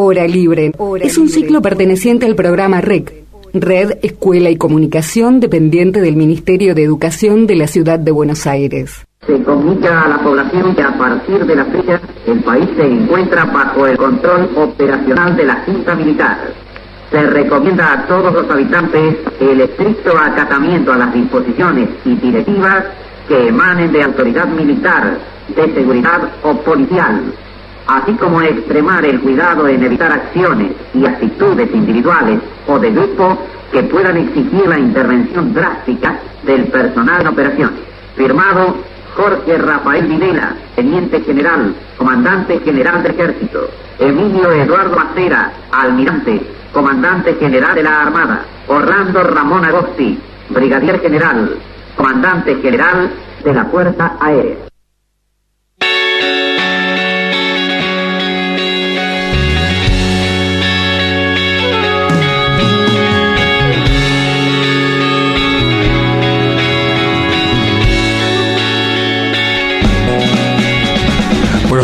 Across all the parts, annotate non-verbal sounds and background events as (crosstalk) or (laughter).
Hora Libre es un ciclo perteneciente al programa REC, Red Escuela y Comunicación, dependiente del Ministerio de Educación de la Ciudad de Buenos Aires. Se comunica a la población que a partir de la fecha el país se encuentra bajo el control operacional de la Junta Militar. Se recomienda a todos los habitantes el estricto acatamiento a las disposiciones y directivas que emanen de autoridad militar, de seguridad o policial, así como extremar el cuidado en evitar acciones y actitudes individuales o de grupo que puedan exigir la intervención drástica del personal en operación. Firmado Jorge Rafael Videla, Teniente General, Comandante General del Ejército. Emilio Eduardo Macera, Almirante, Comandante General de la Armada. Orlando Ramón Agosti, Brigadier General, Comandante General de la Fuerza Aérea.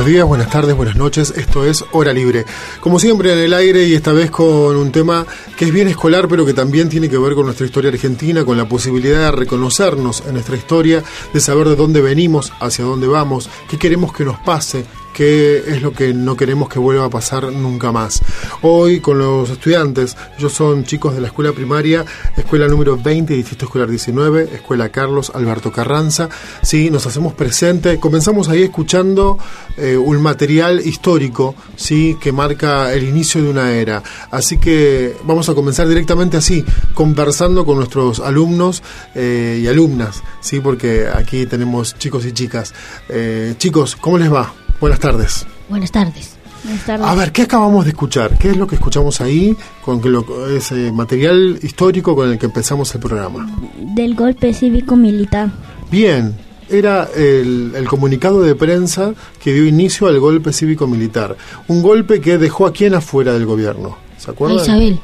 Buenos días, buenas tardes, buenas noches. Esto es Hora Libre. Como siempre en el aire y esta vez con un tema que es bien escolar, pero que también tiene que ver con nuestra historia argentina, con la posibilidad de reconocernos en nuestra historia, de saber de dónde venimos, hacia dónde vamos, qué queremos que nos pase, qué es lo que no queremos que vuelva a pasar nunca más. Hoy con los estudiantes, ellos son chicos de la escuela primaria, escuela número 20, distrito escolar 19, escuela Carlos Alberto Carranza. Sí, nos hacemos presente. Comenzamos ahí escuchando eh, un material histórico, sí, que marca el inicio de una era. Así que vamos a comenzar directamente así, conversando con nuestros alumnos eh, y alumnas, sí, porque aquí tenemos chicos y chicas. Eh, chicos, ¿cómo les va? Buenas tardes. Buenas tardes. Buenas tardes. A ver, ¿qué acabamos de escuchar? ¿Qué es lo que escuchamos ahí con que lo- ese material histórico con el que empezamos el programa? Del golpe cívico-militar. Bien, era el, el comunicado de prensa que dio inicio al golpe cívico-militar. Un golpe que dejó a quién afuera del gobierno. ¿Se A acuerdan? Isabel.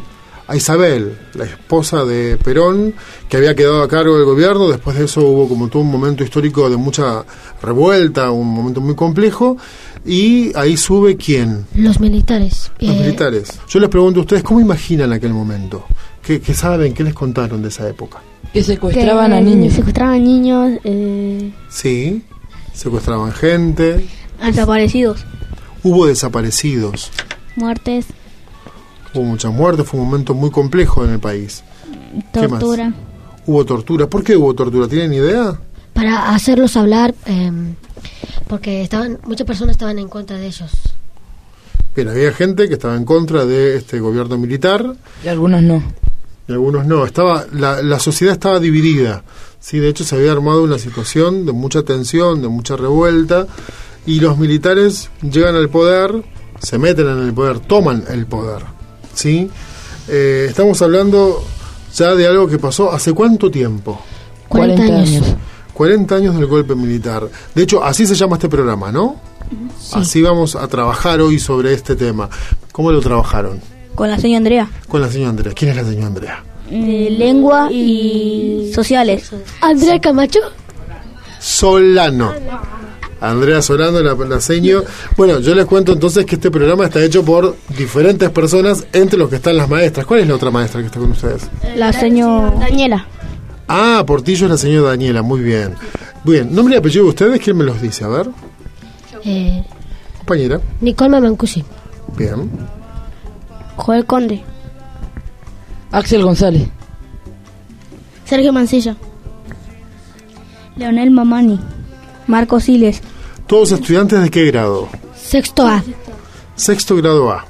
A Isabel, la esposa de Perón, que había quedado a cargo del gobierno. Después de eso hubo como todo un momento histórico de mucha revuelta, un momento muy complejo. Y ahí sube quién? Los militares. Los Eh, militares. Yo les pregunto a ustedes, ¿cómo imaginan aquel momento? ¿Qué, qué saben? ¿Qué les contaron de esa época? Que secuestraban que a niños. Secuestraban niños. Eh, Sí, secuestraban gente, desaparecidos. hubo desaparecidos, Muertes. Hubo muchas muertes, fue un momento muy complejo en el país. ¿Qué más? Tortura. Hubo tortura. ¿Por qué hubo tortura? ¿Tienen idea? para hacerlos hablar eh, porque estaban muchas personas estaban en contra de ellos Bien, había gente que estaba en contra de este gobierno militar Y algunos no. y algunos no. Estaba la, la sociedad estaba dividida. Sí, de hecho se había armado una situación de mucha tensión, de mucha revuelta y los militares llegan al poder, se meten en el poder, toman el poder. ¿Sí? Eh, estamos hablando ya de algo que pasó hace cuánto tiempo? 40 años. 40 años del golpe militar. De hecho, así se llama este programa, ¿no? Así vamos a trabajar hoy sobre este tema. ¿Cómo lo trabajaron? Con la señora Andrea. Con la señora Andrea. ¿Quién es la señora Andrea? De lengua y sociales. Andrea Camacho Solano. Andrea Solano, la, la seño. Bueno, yo les cuento entonces que este programa está hecho por diferentes personas, entre los que están las maestras. ¿Cuál es la otra maestra que está con ustedes? La señora Daniela. Ah, Portillo es la señora Daniela, muy bien. Bien, nombre y apellido de ustedes, ¿quién me los dice? A ver, eh, compañera. Nicole Mamancusi Bien. Joel Conde. Axel González. Sergio Mancilla. Leonel Mamani. Marco Siles. ¿Todos estudiantes de qué grado? sexto A Sexto grado A.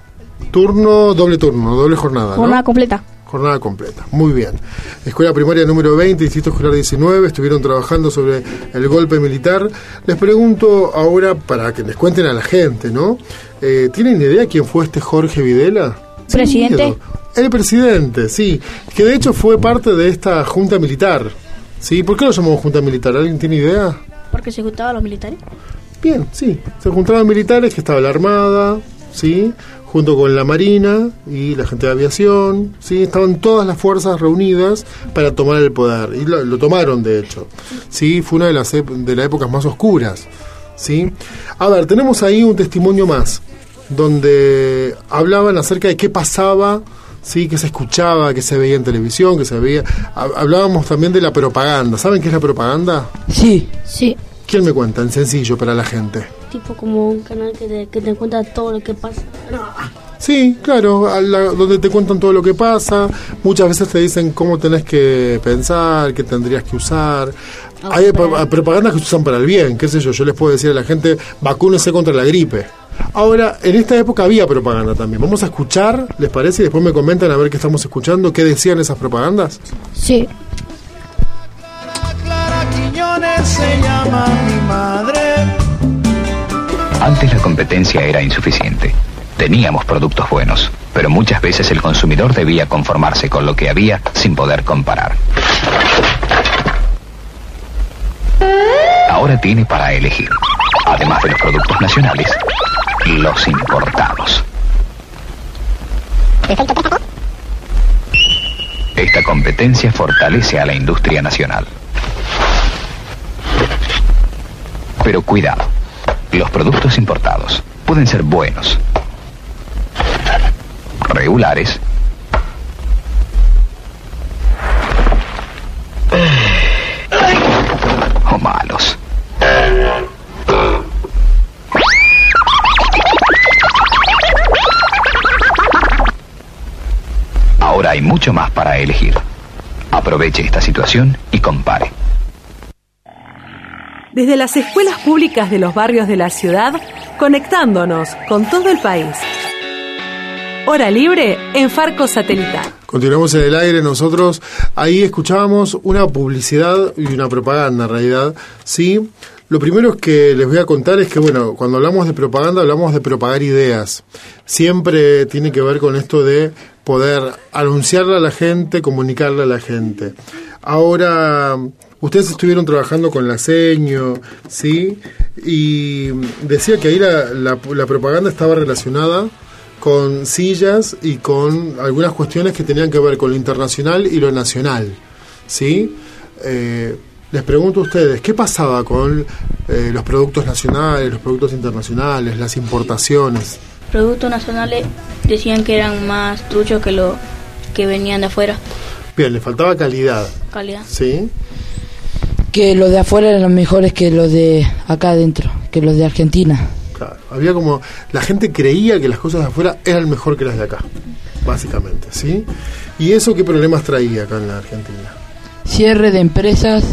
Turno, doble turno, doble jornada. ¿no? Jornada completa. Jornada completa. Muy bien. Escuela primaria número 20, Distrito Escolar 19, estuvieron trabajando sobre el golpe militar. Les pregunto ahora para que les cuenten a la gente, ¿no? Eh, ¿Tienen idea quién fue este Jorge Videla? Presidente. El presidente, sí. Que de hecho fue parte de esta junta militar. ¿Sí? ¿Por qué lo llamamos junta militar? ¿Alguien tiene idea? Porque se juntaban los militares. Bien, sí. Se juntaban militares, que estaba la Armada, ¿sí? Junto con la Marina y la gente de aviación, ¿sí? Estaban todas las fuerzas reunidas para tomar el poder. Y lo, tomaron, de hecho. ¿Sí? Fue una de las, de las épocas más oscuras, ¿sí? A ver, tenemos ahí un testimonio más. donde hablaban acerca de qué pasaba, sí, que se escuchaba, que se veía en televisión, que se veía. Ha- Hablábamos también de la propaganda. ¿Saben qué es la propaganda? Sí, Sí. ¿Quién me cuenta? En sencillo para la gente. Tipo como un canal que te, que te cuenta todo lo que pasa. Sí, claro, a la- donde te cuentan todo lo que pasa, muchas veces te dicen cómo tenés que pensar, qué tendrías que usar. Hay pro- propagandas que se usan para el bien, qué sé yo, yo les puedo decir a la gente, vacúnese contra la gripe. Ahora, en esta época había propaganda también. Vamos a escuchar, ¿les parece? Y después me comentan a ver qué estamos escuchando, qué decían esas propagandas. Sí. Clara Quiñones se llama mi madre. Antes la competencia era insuficiente. Teníamos productos buenos, pero muchas veces el consumidor debía conformarse con lo que había sin poder comparar. Ahora tiene para elegir, además de los productos nacionales, los importados. Esta competencia fortalece a la industria nacional. Pero cuidado, los productos importados pueden ser buenos, regulares o malos. Ahora hay mucho más para elegir. Aproveche esta situación y compare. Desde las escuelas públicas de los barrios de la ciudad, conectándonos con todo el país. Hora libre en Farco Satelital. Continuamos en el aire, nosotros ahí escuchábamos una publicidad y una propaganda en realidad, ¿sí? Lo primero que les voy a contar es que, bueno, cuando hablamos de propaganda hablamos de propagar ideas. Siempre tiene que ver con esto de poder anunciarle a la gente, comunicarle a la gente. Ahora, ustedes estuvieron trabajando con la seño, ¿sí? Y decía que ahí la, propaganda estaba relacionada con sillas y con algunas cuestiones que tenían que ver con lo internacional y lo nacional, ¿sí? Eh, les pregunto a ustedes, ¿qué pasaba con eh, los productos nacionales, los productos internacionales, las importaciones? Productos nacionales decían que eran más truchos que lo que venían de afuera. Bien, le faltaba calidad, Calidad. ¿sí? que los de afuera eran mejores que los de acá adentro, que los de Argentina. Claro, había como, la gente creía que las cosas de afuera eran mejor que las de acá, básicamente, ¿sí? ¿Y eso qué problemas traía acá en la Argentina? Cierre de empresas,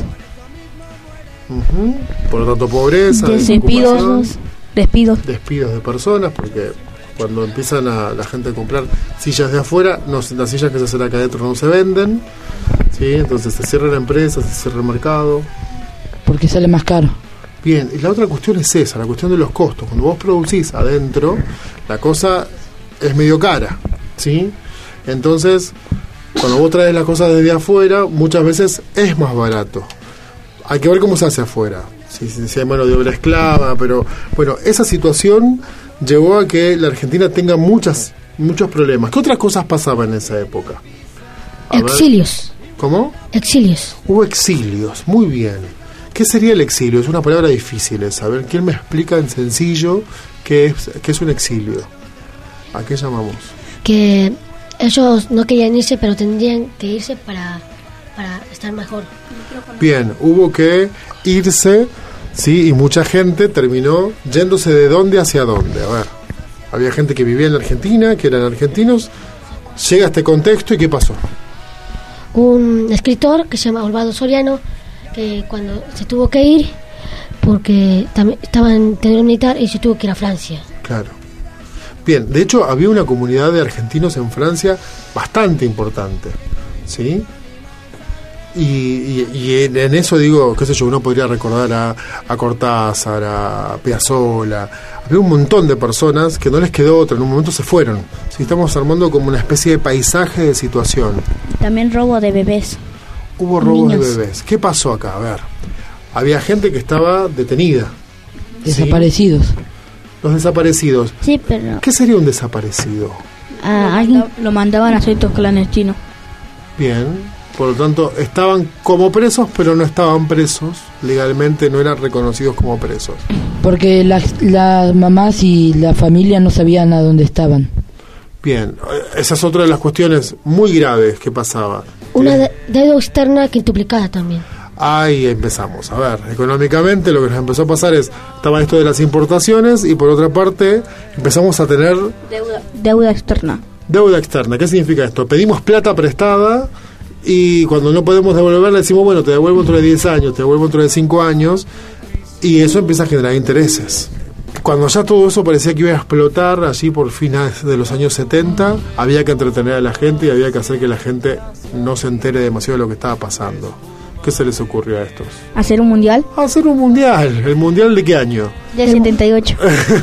Por lo tanto, pobreza, Despidos. Despidos. despidos de personas, porque cuando empiezan a la gente a comprar sillas de afuera, no, las sillas que se hacen acá adentro no se venden, ¿sí? entonces se cierra la empresa, se cierra el mercado. porque sale más caro. Bien, y la otra cuestión es esa, la cuestión de los costos. Cuando vos producís adentro, la cosa es medio cara, ¿sí? Entonces, cuando vos traes las cosas desde afuera, muchas veces es más barato. Hay que ver cómo se hace afuera, si, si, hay mano de obra esclava, pero bueno, esa situación llevó a que la Argentina tenga muchas, muchos problemas. ¿Qué otras cosas pasaban en esa época? A ver, Exilios. ¿Cómo? Exilios. Hubo exilios, muy bien. ¿Qué sería el exilio? Es una palabra difícil de saber. ¿Quién me explica en sencillo qué es, qué es un exilio? ¿A qué llamamos? Que ellos no querían irse, pero tendrían que irse para, para estar mejor. Bien, hubo que irse, sí, y mucha gente terminó yéndose de dónde hacia dónde. A ver, había gente que vivía en la Argentina, que eran argentinos. Llega este contexto y ¿qué pasó? Un escritor que se llama Osvaldo Soriano, que cuando se tuvo que ir, porque también estaba en tenor militar y se tuvo que ir a Francia. Claro. Bien, de hecho había una comunidad de argentinos en Francia bastante importante, ¿sí? Y, y- y en, en eso digo, qué sé yo, uno podría recordar a, a Cortázar, a Piazzolla, había un montón de personas que no les quedó otra, en un momento se fueron. ¿sí? Estamos armando como una especie de paisaje de situación. También robo de bebés. Hubo robos Niños. de bebés. ¿Qué pasó acá? A ver, había gente que estaba detenida. ¿sí? Desaparecidos. Los desaparecidos. Sí, pero ¿Qué sería un desaparecido? a alguien lo mandaban a aceitos clandestinos. Bien, por lo tanto, estaban como presos, pero no estaban presos. legalmente no eran reconocidos como presos. Porque las, las mamás y la familia no sabían a dónde estaban. Bien, esa es otra de las cuestiones muy graves que pasaba. Una de- deuda externa quintuplicada también. Ahí empezamos. A ver, económicamente lo que nos empezó a pasar es, estaba esto de las importaciones y por otra parte empezamos a tener Deuda, deuda externa. deuda externa. ¿Qué significa esto? Pedimos plata prestada y cuando no podemos devolverla decimos, bueno, te devuelvo dentro de 10 años, te devuelvo dentro de 5 años y eso empieza a generar intereses. Cuando ya todo eso parecía que iba a explotar, allí por fines de los años 70, había que entretener a la gente y había que hacer que la gente no se entere demasiado de lo que estaba pasando. ¿Qué se les ocurrió a estos? ¿Hacer un mundial? Hacer un mundial. ¿El mundial de qué año? Del 78.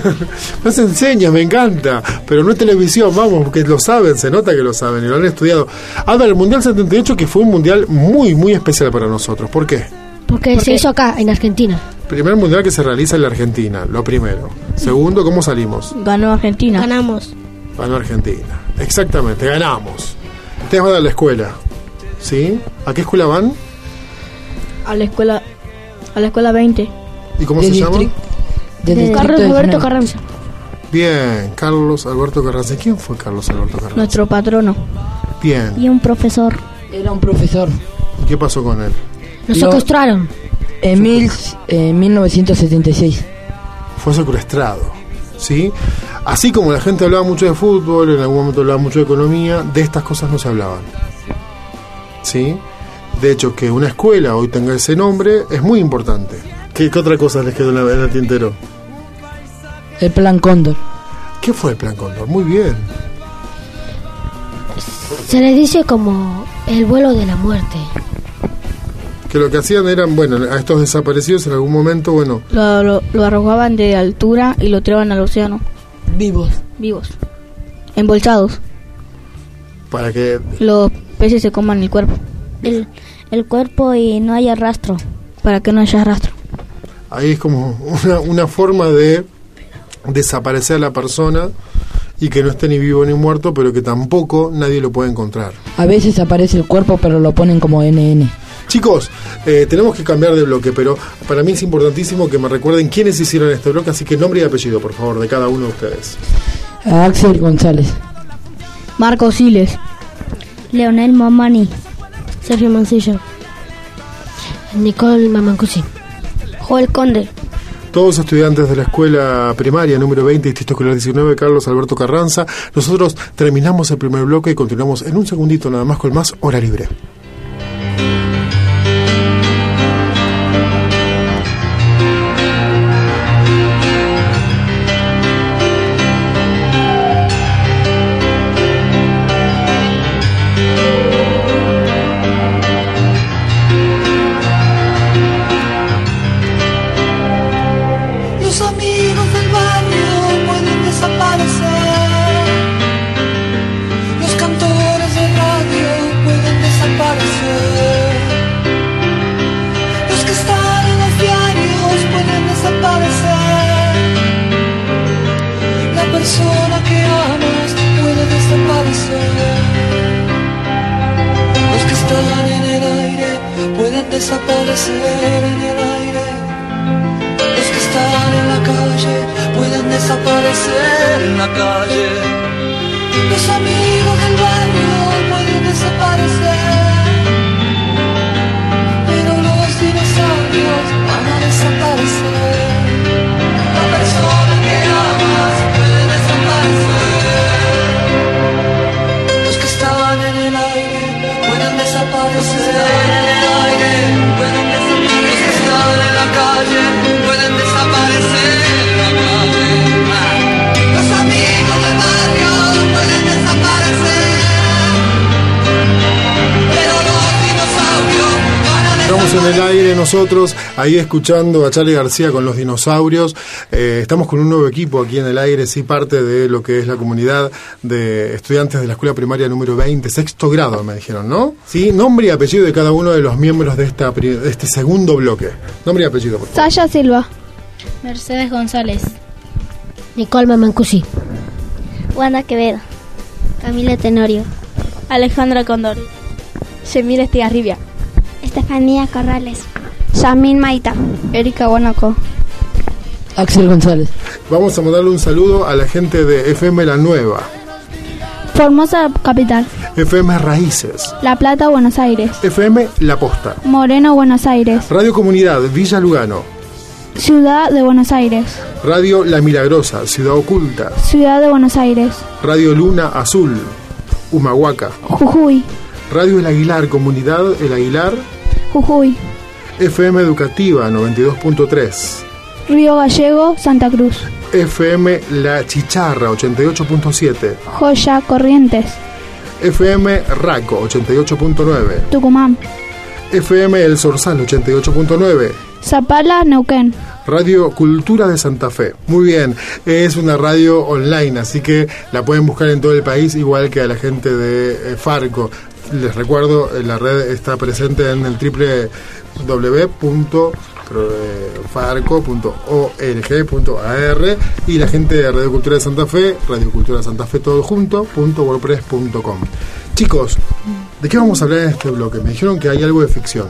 (laughs) No se enseña, me encanta. Pero no es televisión, vamos, porque lo saben, se nota que lo saben y lo han estudiado. A ver, el Mundial 78 que fue un mundial muy, muy especial para nosotros. ¿Por qué? Porque se hizo acá, en Argentina. Primer mundial que se realiza en la Argentina, lo primero. Segundo, ¿cómo salimos? Ganó Argentina. Ganamos. Ganó Argentina. Exactamente, ganamos. Ustedes van a la escuela, ¿sí? ¿A qué escuela van? A la escuela, a la escuela 20. ¿Y cómo se llama? De distrito Carlos de Alberto. Carranza. Bien, Carlos Alberto Carranza. ¿Quién fue Carlos Alberto Carranza? Nuestro patrono. Bien. Y un profesor. Era un profesor. ¿Y qué pasó con él? Nos Lo- secuestraron. En mil, en 1976. fue secuestrado. ¿sí? Así como la gente hablaba mucho de fútbol, en algún momento hablaba mucho de economía, de estas cosas no se hablaban. ¿sí? De hecho, que una escuela hoy tenga ese nombre es muy importante. ¿Qué, qué otra cosa les quedó en, la- en el tintero? El plan Cóndor. ¿Qué fue el Plan Cóndor? Muy bien. Se le dice como el vuelo de la muerte. Que lo que hacían eran, bueno, a estos desaparecidos en algún momento, bueno, Lo, lo, lo arrojaban de altura y lo tiraban al océano. Vivos. Vivos. Embolsados. para que Los peces se coman el cuerpo. El, el cuerpo y no haya rastro. Para que no haya rastro. ahí es como una, una forma de desaparecer a la persona y que no esté ni vivo ni muerto, pero que tampoco nadie lo puede encontrar. A veces aparece el cuerpo, pero lo ponen como NN. Chicos, eh, tenemos que cambiar de bloque, pero para mí es importantísimo que me recuerden quiénes hicieron este bloque, así que nombre y apellido, por favor, de cada uno de ustedes. Axel González. Marco Siles. Leonel Mamani. Sergio Mancilla. Nicole Mamancusi. Joel Conde. Todos estudiantes de la escuela primaria número 20, Distrito Escolar 19, Carlos Alberto Carranza. Nosotros terminamos el primer bloque y continuamos en un segundito nada más con más hora libre. La calle. Los amigos del barrio pueden desaparecer. Nosotros, ahí escuchando a Charlie García con los dinosaurios. Eh, estamos con un nuevo equipo aquí en el aire, sí, parte de lo que es la comunidad de estudiantes de la escuela primaria número 20, sexto grado, me dijeron, ¿no? Sí, nombre y apellido de cada uno de los miembros de, esta, pri- de este segundo bloque. Nombre y apellido, por favor. Sasha Silva. Mercedes González. Nicole Mamancusi. Wanda Quevedo. Camila Tenorio. Alejandra Condori. Yemira Estigarribia. Estefanía Corrales. Yasmín Maita. Erika Guanaco. Axel González. Vamos a mandarle un saludo a la gente de FM La Nueva, Formosa Capital. FM Raíces, La Plata, Buenos Aires. FM La Posta, Moreno, Buenos Aires. Radio Comunidad Villa Lugano, Ciudad de Buenos Aires. Radio La Milagrosa, Ciudad Oculta, Ciudad de Buenos Aires. Radio Luna Azul, Humahuaca, Jujuy. Radio El Aguilar, Comunidad El Aguilar, Jujuy. FM Educativa 92.3, Río Gallego, Santa Cruz. FM La Chicharra 88.7, Joya, Corrientes. FM Raco 88.9, Tucumán. FM El Sorsal 88.9, Zapala, Neuquén. Radio Cultura de Santa Fe. Muy bien, es una radio online, así que la pueden buscar en todo el país, igual que a la gente de eh, Farco. Les recuerdo, eh, la red está presente en el www.farco.org.ar y la gente de Radio Cultura de Santa Fe, Radio Cultura de Santa Fe todo junto, wordpress.com. Chicos, ¿de qué vamos a hablar en este bloque? Me dijeron que hay algo de ficción.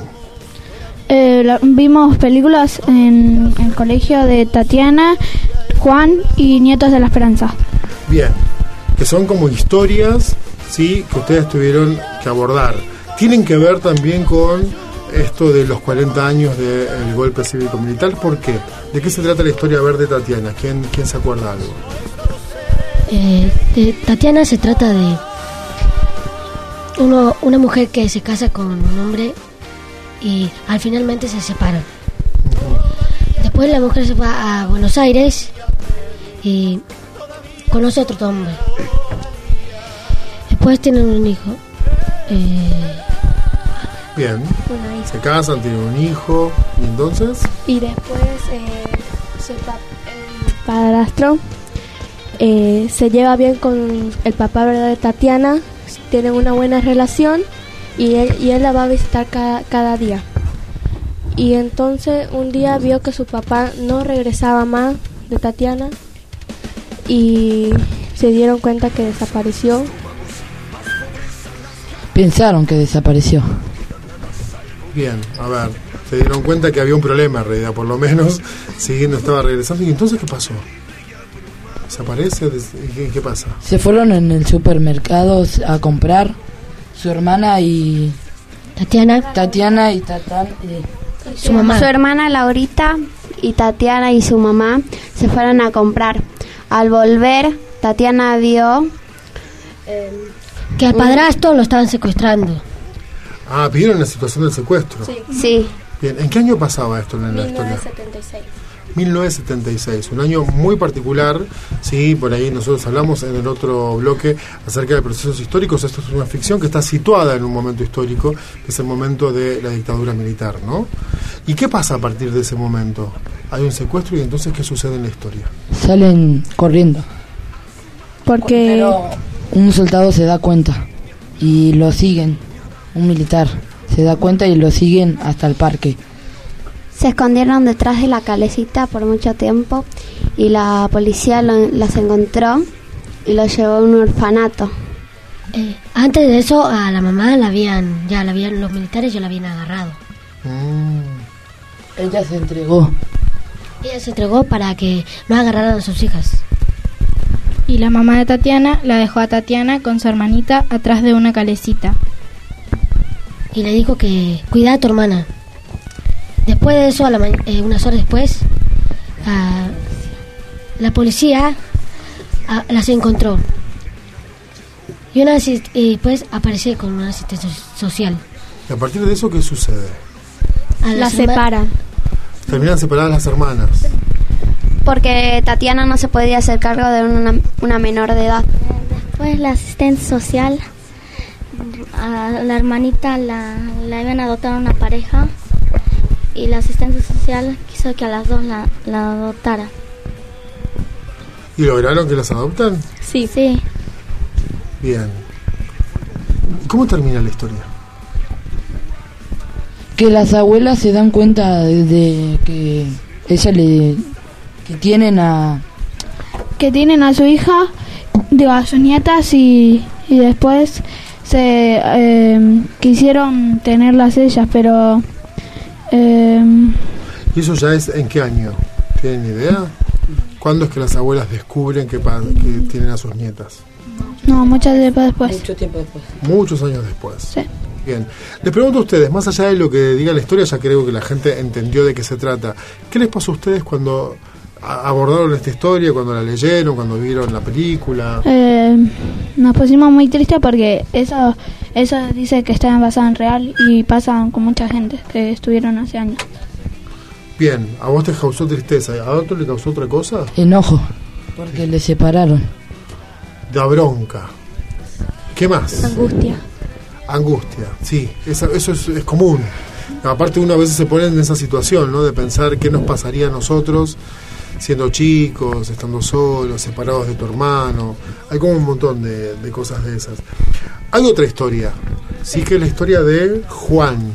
Eh, la- vimos películas en el colegio de Tatiana, Juan y Nietos de la Esperanza. Bien, que son como historias, sí, que ustedes tuvieron que abordar. Tienen que ver también con esto de los 40 años del golpe cívico-militar. ¿Por qué? ¿De qué se trata la historia ver de Tatiana? ¿Quién, quién se acuerda algo? Eh, de Tatiana se trata de uno, una mujer que se casa con un hombre y al finalmente se separan. Después la mujer se va a Buenos Aires y conoce a otro hombre. Después tienen un hijo. Eh, Bien, se casan, tienen un hijo, y entonces, Y después eh, su el padrastro eh, se lleva bien con el papá ¿verdad? de Tatiana, tienen una buena relación y él, y él la va a visitar cada, cada día. Y entonces un día vio que su papá no regresaba más de Tatiana y se dieron cuenta que desapareció. Pensaron que desapareció. bien, a ver, se dieron cuenta que había un problema en realidad, por lo menos, (laughs) no estaba regresando. ¿Y entonces qué pasó? ¿Desaparece? Des- ¿Y ¿Qué, qué pasa? Se fueron en el supermercado a comprar su hermana y Tatiana. Tatiana y Tatán. eh, Su mamá. Su hermana Laurita y Tatiana y su mamá se fueron a comprar. Al volver, Tatiana vio que al padrastro lo estaban secuestrando. Ah, vieron la situación del secuestro. Sí. Bien, ¿en qué año pasaba esto en la historia? 1976. 1976, un año muy particular, sí, por ahí nosotros hablamos en el otro bloque acerca de procesos históricos, esto es una ficción que está situada en un momento histórico, que es el momento de la dictadura militar, ¿no? ¿Y qué pasa a partir de ese momento? Hay un secuestro y entonces ¿qué sucede en la historia? Salen corriendo. Porque Un soldado se da cuenta y lo siguen. Un militar se da cuenta y lo siguen hasta el parque. se escondieron detrás de la calecita por mucho tiempo y la policía lo- las encontró y los llevó a un orfanato. Eh, antes de eso a la mamá la habían, ya la habían, los militares ya la habían agarrado. Ella se entregó. Ella se entregó para que no agarraran a sus hijas. Y la mamá de Tatiana la dejó a Tatiana con su hermanita atrás de una calecita. Y le dijo que cuida a tu hermana. Después de eso, a la eh, unas horas después, la policía las encontró. Y una y después aparece con una asistencia social. Y a partir de eso, ¿qué sucede? A La separan. Terminan separadas las hermanas. Porque Tatiana no se podía hacer cargo de una, una menor de edad. Pues la asistente social, a la hermanita la, la iban a adoptar una pareja y la asistente social quiso que a las dos la, la adoptara. ¿Y lograron que las adoptan? Sí. Sí. Bien. ¿Y cómo termina la historia? Que las abuelas se dan cuenta de que ella le que tienen a que tienen a su hija, digo, a sus nietas y, y después se eh, quisieron tenerlas ellas, pero Em, ¿Y eso ya es en qué año? ¿Tienen idea? ¿Cuándo es que las abuelas descubren que, pa- que tienen a sus nietas? no, muchas tiempo después. Mucho tiempo después. Muchos años después. Sí. Bien. Les pregunto a ustedes, más allá de lo que diga la historia, ya creo que la gente entendió de qué se trata. ¿Qué les pasó a ustedes cuando abordaron esta historia, cuando la leyeron, cuando vieron la película? Em, nos pusimos muy tristes porque eso, eso dice que está basado en real y pasan con mucha gente que estuvieron hace años. Bien, a vos te causó tristeza, ¿a otro le causó otra cosa? Enojo, porque le separaron. Da bronca. ¿Qué más? Angustia. Angustia, sí, esa- eso es, es común. Aparte uno a veces se pone en esa situación, ¿no? De pensar qué nos pasaría a nosotros siendo chicos, estando solos, separados de tu hermano. Hay como un montón de, de cosas de esas. Hay otra historia, sí que es la historia de Juan.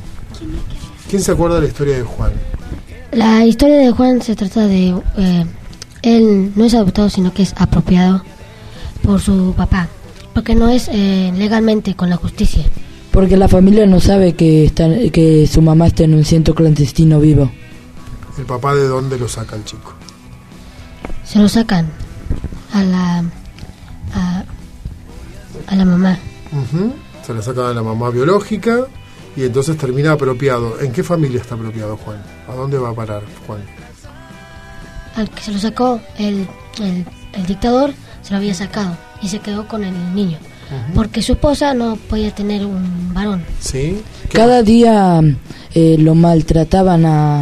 ¿Quién se acuerda de la historia de Juan? La historia de Juan se trata de... eh, él no es adoptado, sino que es apropiado por su papá. Porque no es eh, legalmente con la justicia. Porque la familia no sabe que, está, que su mamá está en un centro clandestino vivo. ¿El papá de dónde lo saca el chico? Se lo sacan a la... a, a la mamá. Se le saca a la mamá biológica y entonces termina apropiado. ¿En qué familia está apropiado Juan? ¿A dónde va a parar Juan? Al que se lo sacó el, el, el dictador, se lo había sacado y se quedó con el niño. Porque su esposa no podía tener un varón. ¿Sí? Cada día eh, lo maltrataban a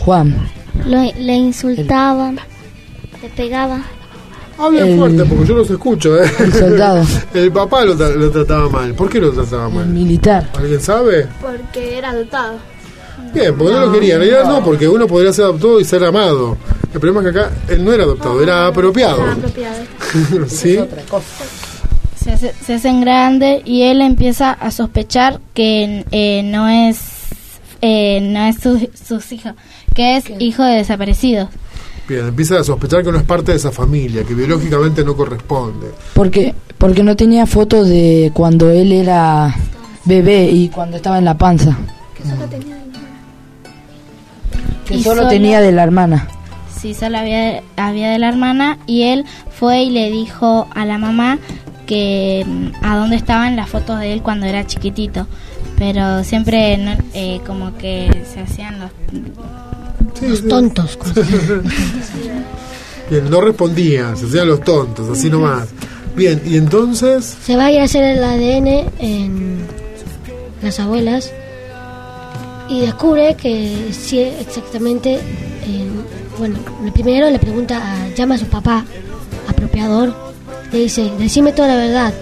Juan. Lo- le insultaban, pegaban. Hablen El- fuerte porque yo los escucho, ¿eh? El soldado. (laughs) El papá lo, tra- lo trataba mal. ¿Por qué lo trataba mal? Militar. ¿Alguien sabe? Porque era adoptado. Bien, porque no, lo querían. En realidad no, porque uno podría ser adoptado y ser amado. El problema es que acá él no era adoptado, era apropiado. apropiado. (laughs) ¿Sí? se, hace- se hacen grandes y él empieza a sospechar que eh, no es eh, no es su, sus hijos, que es hijo de desaparecidos. Bien, empieza a sospechar que no es parte de esa familia, que biológicamente no corresponde. Porque, porque no tenía fotos de cuando él era bebé y cuando estaba en la panza. Que solo solo- tenía de la hermana. Sí, solo había, había de la hermana y él fue y le dijo a la mamá que mm, a dónde estaban las fotos de él cuando era chiquitito. Pero siempre no- eh, como que se hacían los... Los tontos. Bien, (laughs) no respondían, se hacían los tontos, así nomás. Bien, y entonces, Se va a ir a hacer el ADN en las abuelas y descubre que sí, exactamente, eh, bueno, el primero le pregunta, a, llama a su papá, apropiador, le dice, decime toda la verdad.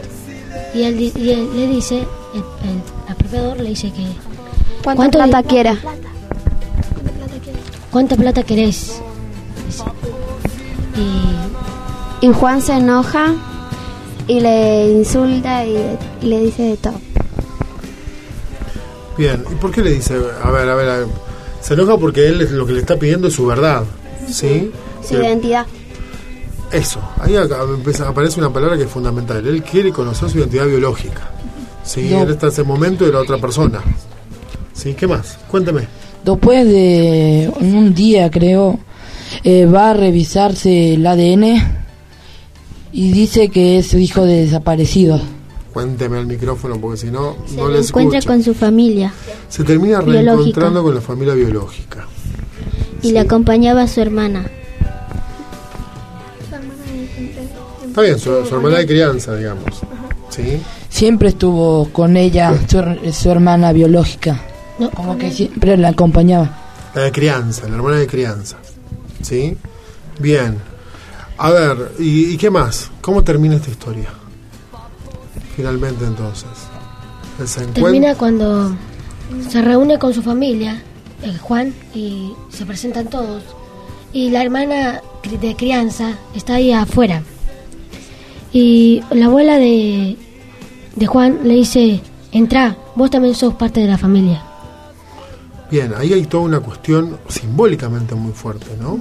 Y él, di- y él le dice, el, el apropiador le dice que... ¿Cuánta ¿cuánto plata quiera? ¿Cuánta plata querés? Y Y Juan se enoja y le insulta y, y le dice de todo. bien, ¿y por qué le dice? A ver, a ver, a ver. Se enoja porque él es- lo que le está pidiendo es su verdad, ¿sí? Su identidad. Eso, ahí empieza- aparece una palabra que es fundamental. Él quiere conocer su identidad biológica. ¿sí? No. Él está en ese momento de la otra persona. ¿Sí? ¿Qué más? Cuénteme. Después de un día, creo, eh, va a revisarse el ADN y dice que es hijo de desaparecidos. Cuénteme al micrófono porque si no, Se no le encuentra escucho. con su familia Se termina biológica. reencontrando con la familia biológica. y le acompañaba a su hermana. Está bien, su, su hermana de crianza, digamos. ¿Sí? Siempre estuvo con ella, su hermana biológica. Como que siempre la acompañaba. La de crianza, la hermana de crianza. ¿Sí? Bien. A ver, ¿y, y qué más? ¿Cómo termina esta historia? Finalmente entonces. Se termina cuando se reúne con su familia, el Juan, y se presentan todos. Y la hermana de crianza está ahí afuera. Y la abuela de, de Juan le dice, entra, vos también sos parte de la familia. Bien, ahí hay toda una cuestión simbólicamente muy fuerte, ¿no?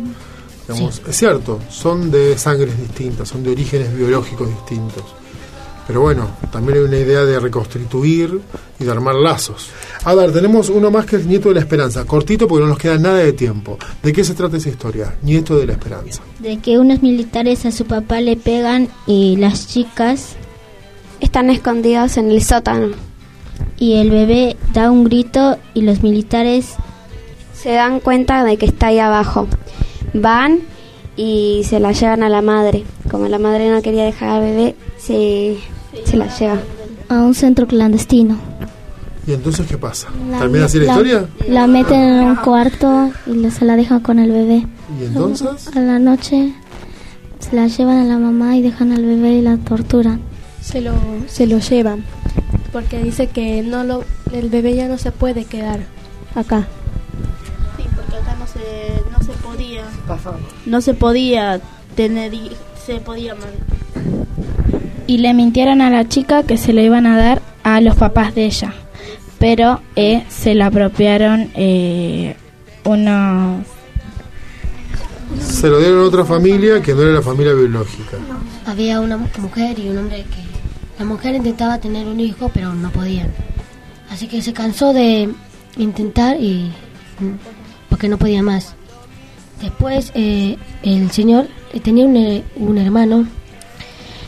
Digamos, Es cierto, son de sangres distintas, son de orígenes biológicos distintos, Pero bueno, también hay una idea de reconstituir y de armar lazos. A ver, tenemos uno más que es Nieto de la Esperanza. Cortito porque no nos queda nada de tiempo. ¿De qué se trata esa historia? Nieto de la Esperanza. De que unos militares a su papá le pegan y las chicas Están escondidos en el sótano. Y el bebé da un grito y los militares Se dan cuenta de que está ahí abajo. Van y se la llevan a la madre. Como la madre no quería dejar al bebé, se, se la lleva. a un centro clandestino. ¿Y entonces qué pasa? ¿Termina así la, historia? La meten en un cuarto y la- se la dejan con el bebé. ¿Y entonces? A la noche se la llevan a la mamá y dejan al bebé y la torturan. Se lo, se lo llevan. Porque dice que no lo, el bebé ya no se puede quedar acá. Sí, porque acá no se, no se podía. No se podía tener. Se podía. man- Y le mintieron a la chica que se le iban a dar a los papás de ella. Pero eh, se la apropiaron eh, unos... Se lo dieron a otra familia que no era la familia biológica. Había una mu- mujer y un hombre que... La mujer intentaba tener un hijo, pero no podían. Así que se cansó de intentar y... mm, porque no podía más. Después eh, el señor eh, tenía un, eh, un hermano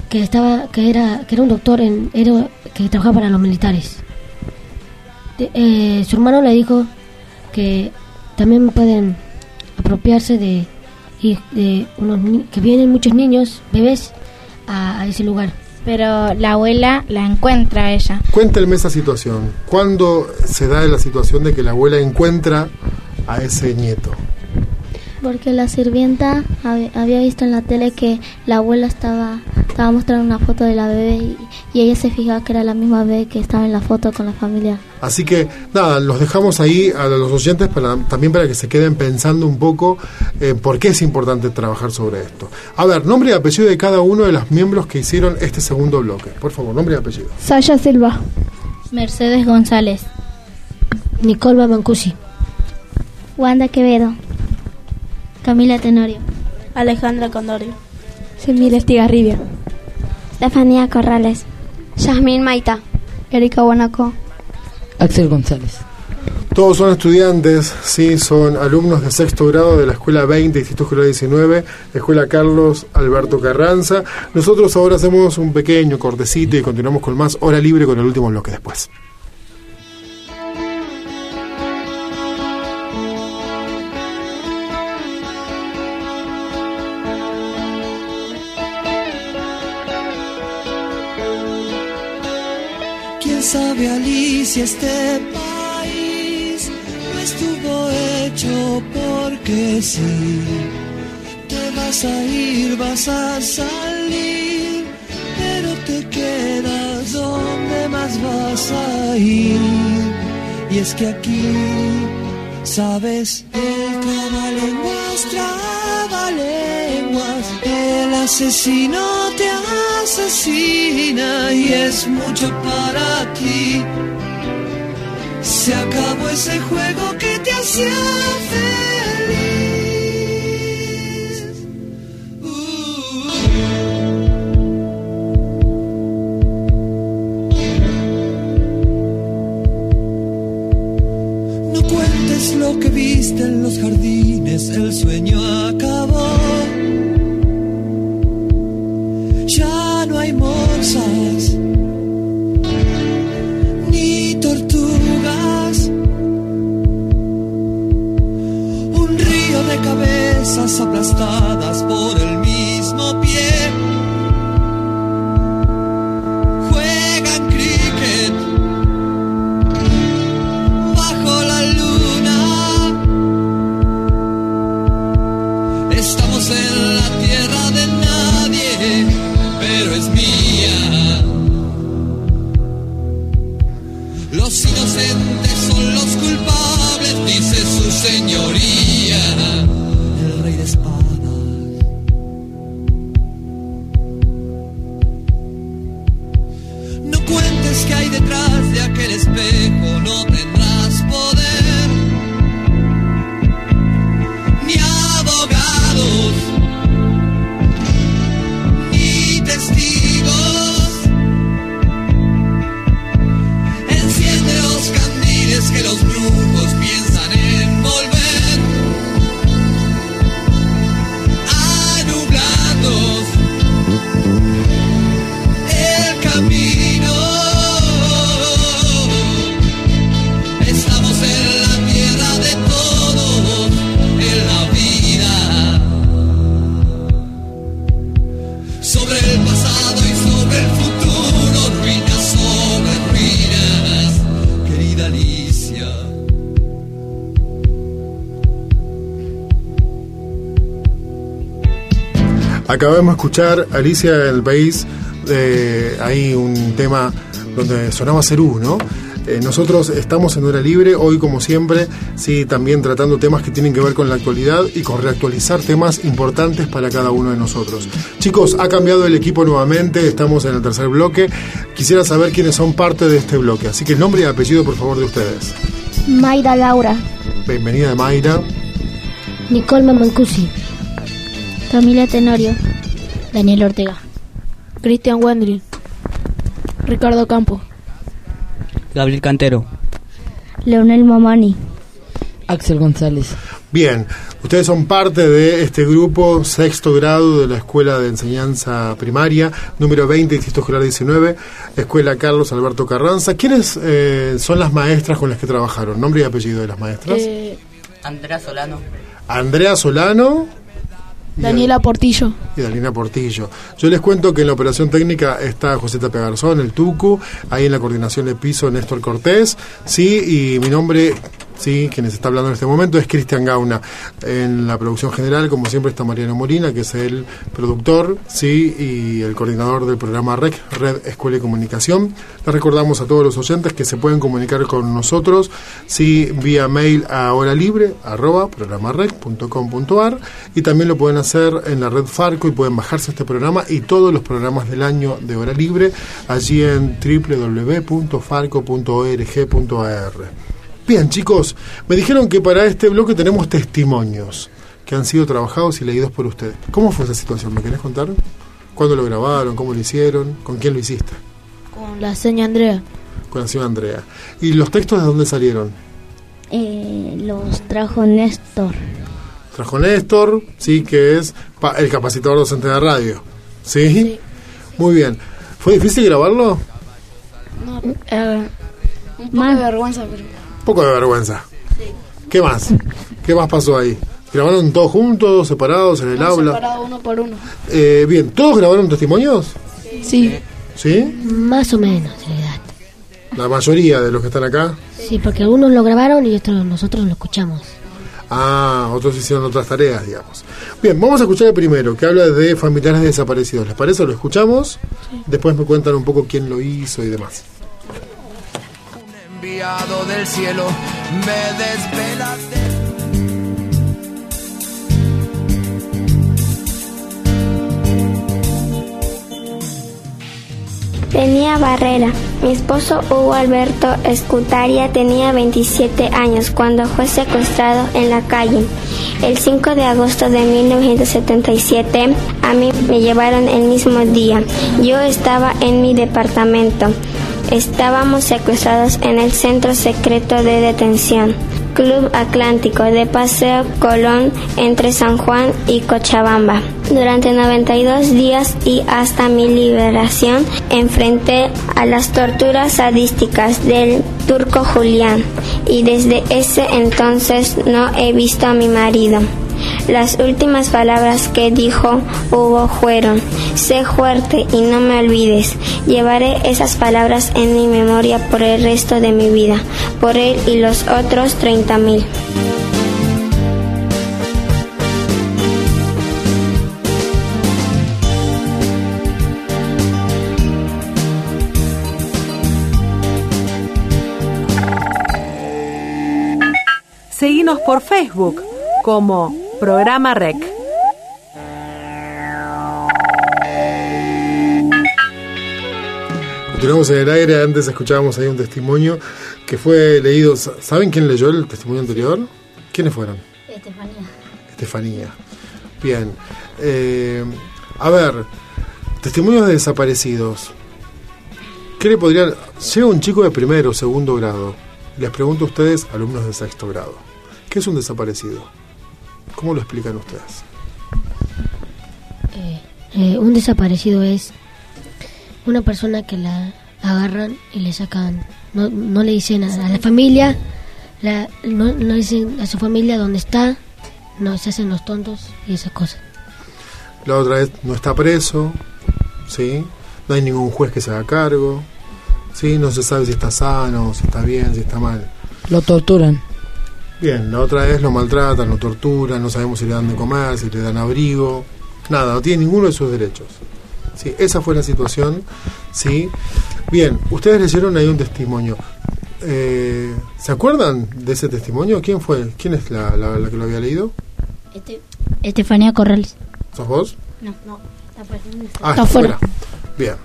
que estaba que era que era un doctor en era, que trabajaba para los militares. Eh, su hermano le dijo que también pueden apropiarse de, de unos que vienen muchos niños bebés a ese lugar. Pero la abuela la encuentra a ella. Cuéntenme esa situación. ¿Cuándo se da la situación de que la abuela encuentra a ese nieto? Porque la sirvienta hab- había visto en la tele que la abuela estaba, estaba mostrando una foto de la bebé y, y ella se fijaba que era la misma bebé que estaba en la foto con la familia. Así que nada, los dejamos ahí a los oyentes para, también para que se queden pensando un poco eh, por qué es importante trabajar sobre esto. A ver, nombre y apellido de cada uno de los miembros que hicieron este segundo bloque. Por favor, nombre y apellido. Saya Silva. Mercedes González. Nicole Mancusi. Wanda Quevedo. Camila Tenorio. Alejandra Condorio. Semil Estigarribia. Estefanía Corrales. Yasmín Maita. Erika Guanaco. Axel González. Todos son estudiantes, sí, son alumnos de sexto grado de la Escuela 20, Instituto Escolar 19, Escuela Carlos Alberto Carranza. Nosotros ahora hacemos un pequeño cortecito y continuamos con más hora libre con el último bloque después. Sabe, Alicia, este país no estuvo hecho porque sí? Te vas a ir, vas a salir, pero te quedas donde más vas a ir. Y es que aquí, sabes, el trabalenguas, trabalenguas, el asesino te asesina y es mucho para ti. Se acabó ese juego que te hacía feliz. No cuentes lo que viste en los jardines, el sueño Acabamos de escuchar Alicia del País, eh, ahí un tema donde sonaba Cerú, ¿no? Eh, nosotros estamos en Hora Libre, hoy como siempre, sí, también tratando temas que tienen que ver con la actualidad y con reactualizar temas importantes para cada uno de nosotros. Chicos, ha cambiado el equipo nuevamente, estamos en el tercer bloque. Quisiera saber quiénes son parte de este bloque, así que el nombre y apellido, por favor, de ustedes. Mayra Laura, Bienvenida, Mayra. Nicole Mamancusi, Camila Tenorio. Daniel Ortega. Cristian Wendry. Ricardo Campo. Gabriel Cantero. Leonel Mamani. Axel González. Bien, ustedes son parte de este grupo sexto grado de la Escuela de Enseñanza Primaria, número 20, Distrito Escolar 19, Escuela Carlos Alberto Carranza. ¿Quiénes eh, son las maestras con las que trabajaron? Nombre y apellido de las maestras. Eh, Andrea Solano. Andrea Solano Daniela Portillo. y Dalina Portillo. Yo les cuento que en la operación técnica está José Tapia Garzón, el Tucu, ahí en la coordinación de piso Néstor Cortés, sí, y mi nombre, sí, quien está hablando en este momento es Cristian Gauna. En la producción general, como siempre, está Mariano Molina, que es el productor, sí, y el coordinador del programa REC, Red Escuela y Comunicación. Les recordamos a todos los oyentes que se pueden comunicar con nosotros, sí, vía mail a hora libre, arroba, programarec.com.ar, y también lo pueden hacer en la red Farco y pueden bajarse este programa y todos los programas del año de hora libre allí en www.farco.org.ar. Bien, chicos, me dijeron que para este bloque tenemos testimonios que han sido trabajados y leídos por ustedes. ¿Cómo fue esa situación? ¿Me querés contar? ¿Cuándo lo grabaron? ¿Cómo lo hicieron? ¿Con quién lo hiciste? Con la seña Andrea. Con la señora Andrea. ¿Y los textos de dónde salieron? Eh, los trajo Néstor. Trajo Néstor, sí, que es el capacitador docente de radio. ¿Sí? Muy bien. ¿Fue difícil grabarlo? No, eh, un poco de vergüenza, pero. Poco de vergüenza. ¿Qué más? ¿Qué más pasó ahí? ¿Grabaron todos juntos, separados, en el No, aula? separado uno por uno. Eh, bien, ¿todos grabaron testimonios? Sí. ¿Sí? Más o menos, en realidad. La mayoría de los que están acá. Sí, porque algunos lo grabaron y otros nosotros lo escuchamos. Ah, otros hicieron otras tareas, digamos. Bien, vamos a escuchar el primero, que habla de familiares desaparecidos. ¿Les parece? ¿Lo escuchamos? Después me cuentan un poco quién lo hizo y demás. Del cielo, me desvelaste. Tenía barrera. Mi esposo Hugo Alberto Escutaria tenía 27 años cuando fue secuestrado en la calle. El 5 de agosto de 1977 a mí me llevaron el mismo día. Yo estaba en mi departamento. Estábamos secuestrados en el centro secreto de detención. Club Atlántico de Paseo Colón entre San Juan y Cochabamba. Durante 92 días y hasta mi liberación enfrenté a las torturas sadísticas del turco Julián y desde ese entonces no he visto a mi marido. Las últimas palabras que dijo Hugo fueron, sé fuerte y no me olvides. Llevaré esas palabras en mi memoria por el resto de mi vida, por él y los otros 30 mil. Seguinos por Facebook como Programa Rec. Continuamos en el aire, antes escuchábamos ahí un testimonio que fue leído. ¿Saben quién leyó el testimonio anterior? ¿Quiénes fueron? Estefanía. Estefanía. Bien. Eh, a ver, testimonios de desaparecidos. ¿Qué le podrían... Llega un chico de primero o segundo grado. Les pregunto a ustedes, alumnos de sexto grado. ¿Qué es un desaparecido? ¿Cómo lo explican ustedes? Eh, un desaparecido es una persona que la agarran y le sacan, no, no le dicen a, a la familia, la, no, no dicen a su familia dónde está, no se hacen los tontos y esas cosas. La otra es, no está preso, ¿sí? No hay ningún juez que se haga cargo, ¿sí? No se sabe si está sano, si está bien, si está mal. Lo torturan. Bien, la otra es lo maltratan, lo torturan, no sabemos si le dan de comer, si le dan abrigo, nada, no tiene ninguno de sus derechos. Sí, esa fue la situación, ¿sí? Bien, ustedes leyeron ahí un testimonio. Eh, ¿Se acuerdan de ese testimonio? ¿Quién fue? ¿Quién es la, la- la que lo había leído? Estefanía Corrales. ¿Sos vos? No, no. Ah, está afuera. Bien.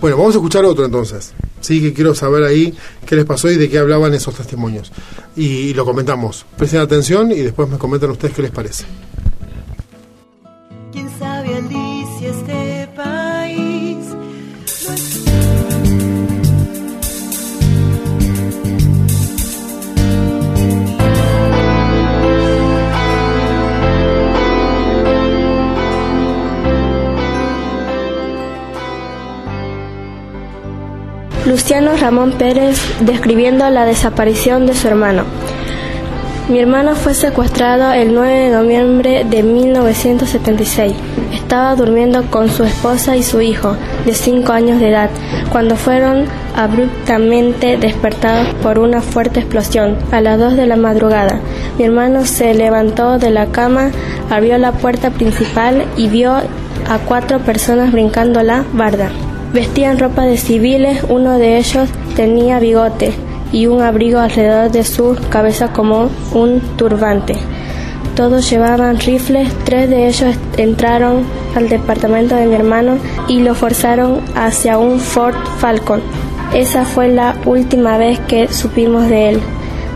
Bueno, vamos a escuchar otro entonces. Sí, que quiero saber ahí qué les pasó y de qué hablaban esos testimonios. Y, lo comentamos. Presten atención y después me comentan ustedes qué les parece. Luciano Ramón Pérez describiendo la desaparición de su hermano. Mi hermano fue secuestrado el 9 de noviembre de 1976. Estaba durmiendo con su esposa y su hijo, de 5 años de edad, cuando fueron abruptamente despertados por una fuerte explosión a las 2 de la madrugada. Mi hermano se levantó de la cama, abrió la puerta principal y vio a cuatro personas brincando la barda. Vestían ropa de civiles, uno de ellos tenía bigote y un abrigo alrededor de su cabeza como un turbante. Todos llevaban rifles, tres de ellos entraron al departamento de mi hermano y lo forzaron hacia un Ford Falcon. Esa fue la última vez que supimos de él.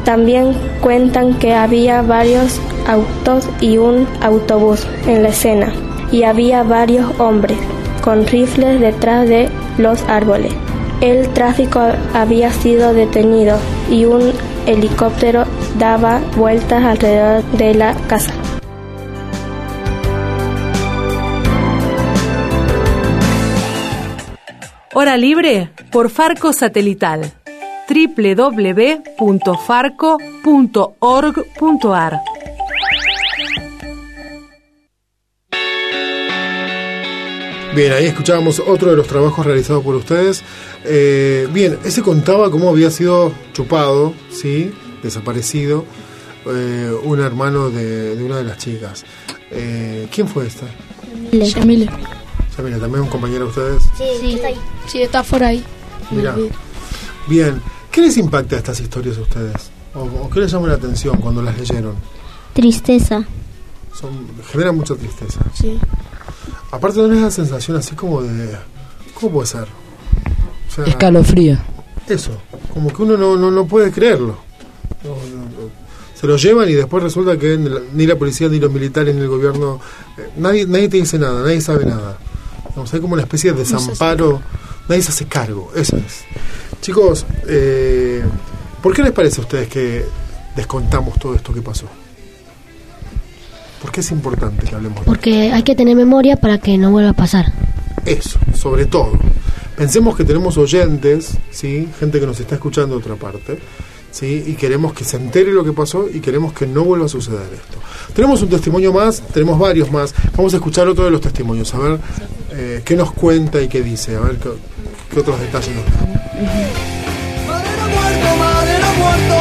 También cuentan que había varios autos y un autobús en la escena y había varios hombres con rifles detrás de los árboles. El tráfico había sido detenido y un helicóptero daba vueltas alrededor de la casa. Hora libre por Farco Satelital. www.farco.org.ar Bien, ahí escuchábamos otro de los trabajos realizados por ustedes. Eh, bien, ese contaba cómo había sido chupado, ¿sí? Desaparecido, eh, un hermano de, de una de las chicas. Eh, ¿Quién fue esta? Yamile. Yamila, también un compañero de ustedes. Sí, sí, está ahí. Sí, está por ahí. Mirá. Bien, ¿qué les impacta estas historias a ustedes? ¿O, o qué les llama la atención cuando las leyeron? Tristeza. Son, generan mucha tristeza. Sí. Aparte, ¿no les da sensación así como de... ¿Cómo puede ser? O sea, Escalofrío. Eso, como que uno no, no, no puede creerlo. No. Se lo llevan y después resulta que ni la, la policía, ni los militares, ni el gobierno, eh, nadie, nadie te dice nada, nadie sabe nada. Vamos, hay como una especie de desamparo, nadie se hace cargo, eso es. Chicos, eh, ¿por qué les parece a ustedes que descontamos todo esto que pasó? ¿Por qué es importante que hablemos de Porque hay que tener memoria para que no vuelva a pasar. Eso, sobre todo. Pensemos que tenemos oyentes, ¿sí? gente que nos está escuchando de otra parte, ¿sí? y queremos que se entere lo que pasó y queremos que no vuelva a suceder esto. Tenemos un testimonio más, tenemos varios más. Vamos a escuchar otro de los testimonios, a ver eh, qué nos cuenta y qué dice, a ver qué, qué otros detalles nos da. muerto, madero muerto,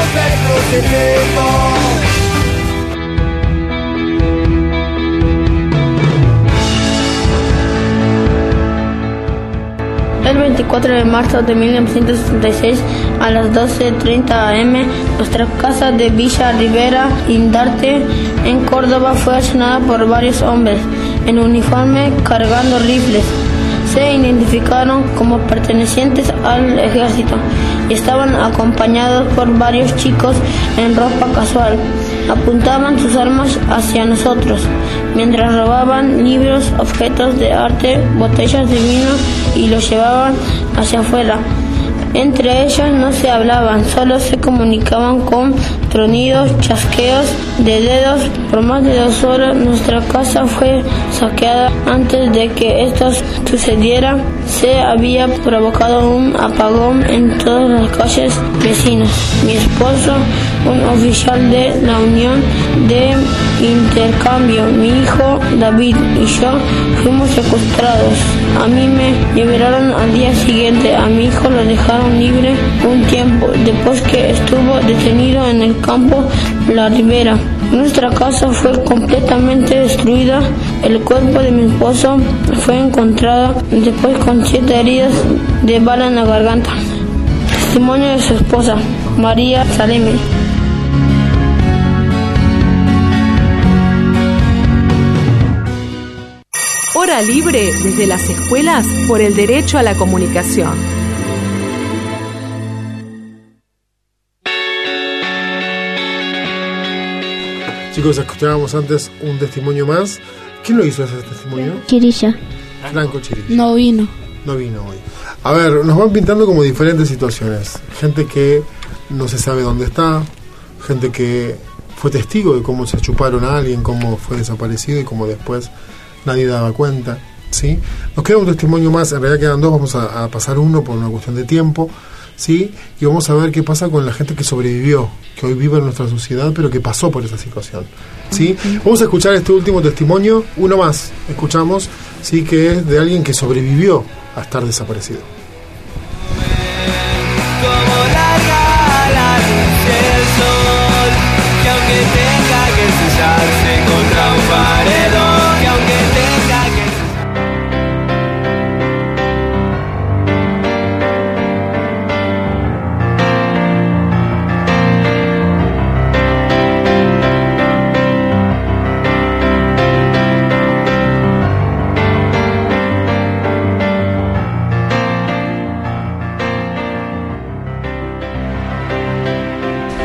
El 24 de marzo de 1966 a las 12.30 am, nuestra casa de Villa Rivera, Indarte, en Córdoba, fue accionada por varios hombres en uniforme cargando rifles. Se identificaron como pertenecientes al ejército y estaban acompañados por varios chicos en ropa casual. Apuntaban sus armas hacia nosotros, mientras robaban libros, objetos de arte, botellas de vino y los llevaban hacia afuera. Entre ellos no se hablaban, solo se comunicaban con tronidos, chasqueos de dedos. Por más de dos horas nuestra casa fue saqueada. Antes de que esto sucediera, se había provocado un apagón en todas las calles vecinas. Mi esposo, un oficial de la Unión de Intercambio, mi hijo David y yo fuimos secuestrados. A mí me liberaron al día siguiente, a mi hijo lo dejaron libre un tiempo después que estuvo detenido en el campo La Ribera. Nuestra casa fue completamente destruida. El cuerpo de mi esposo fue encontrado después con siete heridas de bala en la garganta. Testimonio de su esposa, María Saleme. Hora libre desde las escuelas por el derecho a la comunicación. Chicos, escuchábamos antes un testimonio más. ¿Quién lo hizo ese testimonio? Chirilla. Franco Chirilla. No vino. No vino hoy. A ver, nos van pintando como diferentes situaciones. Gente que no se sabe dónde está, gente que fue testigo de cómo se chuparon a alguien, cómo fue desaparecido y cómo después nadie daba cuenta. ¿sí? Nos queda un testimonio más, en realidad quedan dos, vamos a, a pasar uno por una cuestión de tiempo. ¿sí? Y vamos a ver qué pasa con la gente que sobrevivió, que hoy vive en nuestra sociedad, pero que pasó por esa situación. ¿sí? Vamos a escuchar este último testimonio, uno más, escuchamos, ¿sí? que es de alguien que sobrevivió a estar desaparecido. Como larga la luz del sol Que aunque tenga que sellarse contra un paredón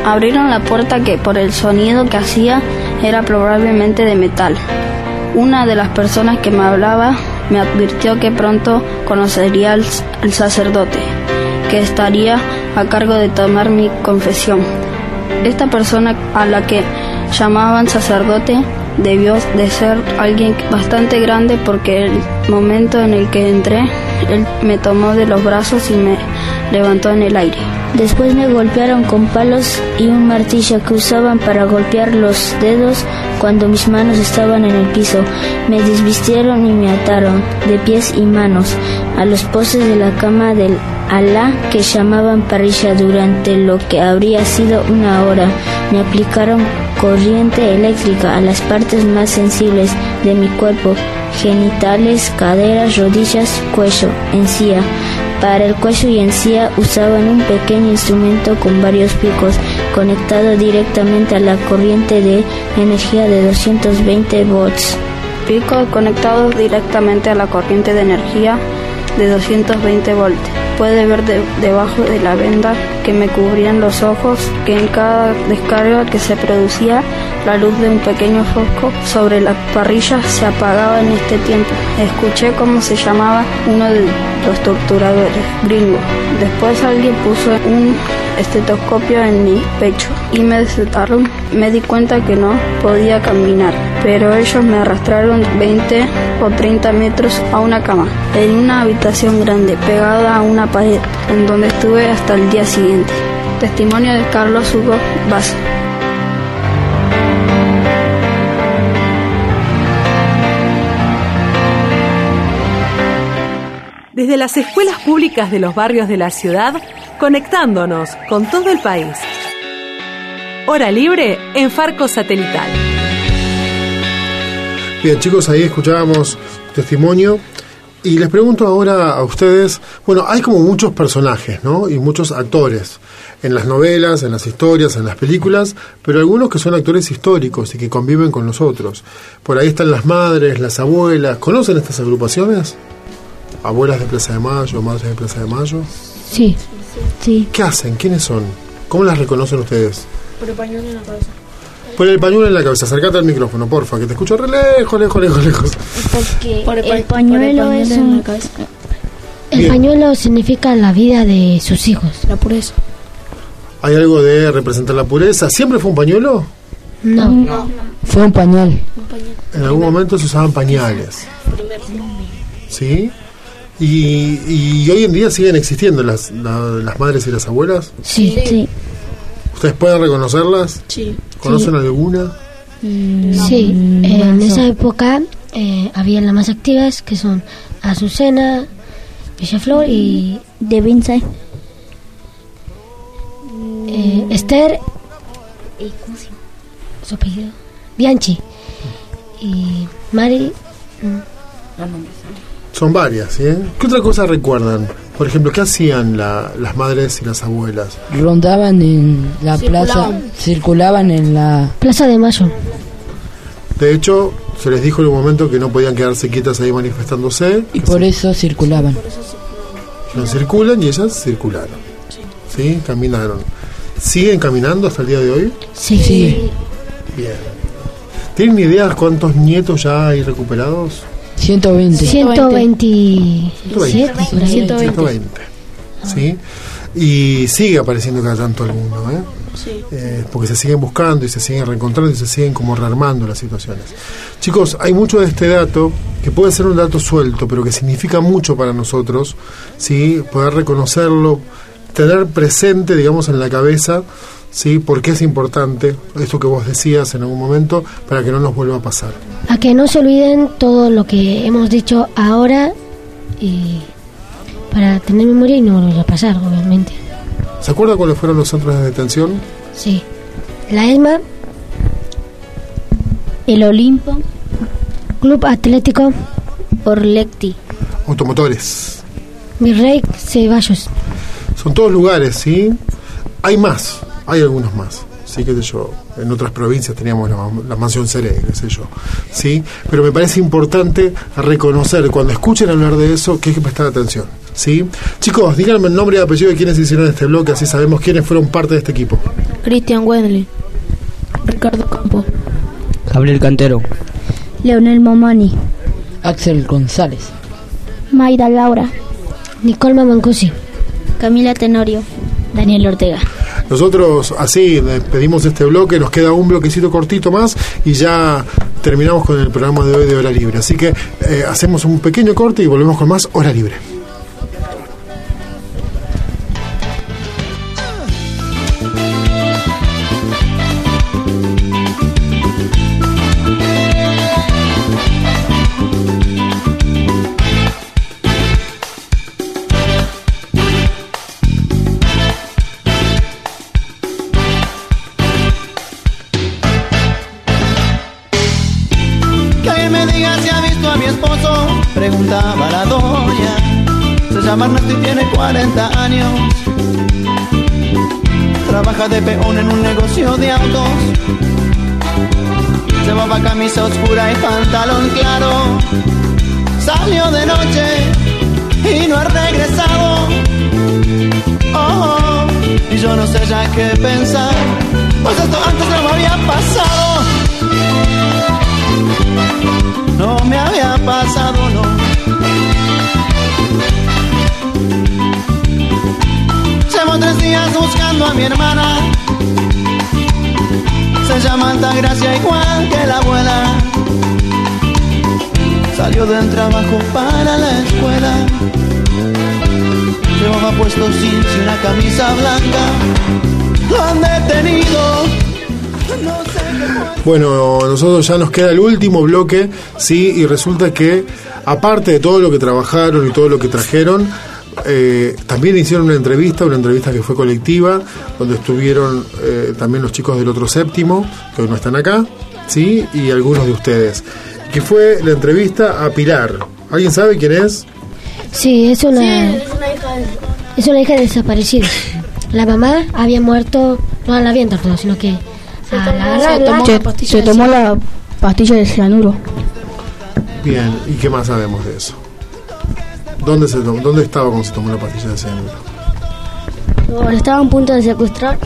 Abrieron la puerta que por el sonido que hacía era probablemente de metal. Una de las personas que me hablaba me advirtió que pronto conocería al, sacerdote, que estaría a cargo de tomar mi confesión. Esta persona a la que llamaban sacerdote debió de ser alguien bastante grande porque el momento en el que entré, él me tomó de los brazos y me levantó en el aire. Después me golpearon con palos y un martillo que usaban para golpear los dedos cuando mis manos estaban en el piso. Me desvistieron y me ataron de pies y manos a los postes de la cama del Alá que llamaban parrilla durante lo que habría sido una hora. Me aplicaron corriente eléctrica a las partes más sensibles de mi cuerpo, genitales, caderas, rodillas, cuello, encía. Para el cuello y encía usaban un pequeño instrumento con varios picos conectado directamente a la corriente de energía de 220 volts. Pico conectados directamente a la corriente de energía de 220 volts. Puede ver de- debajo de la venda que me cubrían los ojos que en cada descarga que se producía la luz de un pequeño fosco sobre la parrilla se apagaba en este tiempo. Escuché cómo se llamaba uno de los torturadores, gringo. Después alguien puso un estetoscopio en mi pecho y me desataron. Me di cuenta que no podía caminar, pero ellos me arrastraron 20 o 30 metros a una cama, en una habitación grande, pegada a una pared, en donde estuve hasta el día siguiente. Testimonio de Carlos Hugo Vaz. Desde las escuelas públicas de los barrios de la ciudad, conectándonos con todo el país. Hora libre en Farco Satelital. Bien, chicos, ahí escuchábamos testimonio. Y les pregunto ahora a ustedes, bueno, hay como muchos personajes, ¿no? Y muchos actores en las novelas, en las historias, en las películas, pero algunos que son actores históricos y que conviven con nosotros. Por ahí están las madres, las abuelas. ¿Conocen estas agrupaciones? Abuelas de Plaza de Mayo, madres de Plaza de Mayo. Sí. Sí. ¿Qué hacen? ¿Quiénes son? ¿Cómo las reconocen ustedes? Por el pañuelo en la cabeza. Pon el pañuelo en la cabeza, acércate al micrófono, porfa, que te escucho re lejos, lejos, lejos, lejos. Porque Por el, el pa- pañuelo por el es pañuelo un El Bien. pañuelo significa la vida de sus hijos. La pureza. ¿Hay algo de representar la pureza? ¿Siempre fue un pañuelo? No. Fue un pañal. En algún momento se usaban pañales. ¿Sí? Y, y hoy en día siguen existiendo las, la- las madres y las abuelas. Sí. sí. ¿Ustedes pueden reconocerlas? Sí. ¿Conocen alguna? Sí, en esa época eh, había las más activas que son Azucena, Villaflor y De Vince. eh, Esther y ¿cómo se llama? su apellido Bianchi y Mari mm, Son varias, ¿sí? ¿Qué otra cosa recuerdan? Por ejemplo, ¿qué hacían la- las madres y las abuelas? Rondaban en la plaza, Circulaban. circulaban en la... Plaza de Mayo. De hecho, se les dijo en un momento que no podían quedarse quietas ahí manifestándose. Y por eso circulaban. No circulan y ellas circularon. ¿Sí? Caminaron. ¿Siguen caminando hasta el día de hoy? Sí. Sí. Bien. ¿Tienen idea cuántos nietos ya hay recuperados? 120. 127 por ahí. 120. ¿Sí? Y sigue apareciendo cada tanto alguno, ¿eh? Sí. Eh, porque se siguen buscando y se siguen reencontrando y se siguen como rearmando las situaciones. Chicos, hay mucho de este dato que puede ser un dato suelto, pero que significa mucho para nosotros, ¿sí? Poder reconocerlo, tener presente, digamos, en la cabeza, ¿sí? Porque es importante esto que vos decías en algún momento para que no nos vuelva a pasar. A que no se olviden todo lo que hemos dicho ahora y para tener memoria y no volver a pasar, obviamente. ¿Se acuerdan cuáles fueron los centros de detención? Sí. La ESMA, El Olimpo. Club Atlético, Orlecti. Automotores. Virrey Ceballos. Son todos lugares, ¿sí? Hay más, hay algunos más. Sí, qué sé yo. En otras provincias teníamos la, la mansión Seré, qué sé yo. ¿Sí? Pero me parece importante reconocer, cuando escuchen hablar de eso, que hay que prestar atención. ¿Sí? Chicos, díganme el nombre y apellido de quienes hicieron este bloque, así sabemos quiénes fueron parte de este equipo. Christian Wedley. Ricardo Campo. Gabriel Cantero. Leonel Momani. Axel González. Mayra Laura. Nicole Mamancusi. Camila Tenorio. Daniel Ortega. Nosotros así despedimos este bloque, nos queda un bloquecito cortito más y ya terminamos con el programa de hoy de Hora Libre. Así que eh, hacemos un pequeño corte y volvemos con más Hora Libre. Camisa blanca. Lo han detenido. No sé qué fue. Bueno, nosotros ya nos queda el último bloque, sí, y resulta que aparte de todo lo que trabajaron y todo lo que trajeron, eh, también hicieron una entrevista, una entrevista que fue colectiva, donde estuvieron eh, también los chicos del otro séptimo, que hoy no están acá, sí, y algunos de ustedes, que fue la entrevista a Pilar. ¿Alguien sabe quién es? Sí, es una, es una hija desaparecida. La mamá había muerto, no la había enterrado, sino que a la- la- Se la- tomó, la- se tomó la pastilla de cianuro. Bien, ¿y qué más sabemos de eso? ¿Dónde, se tomó- ¿Dónde estaba cuando se tomó la pastilla de cianuro? Lo estaban a punto de secuestrar.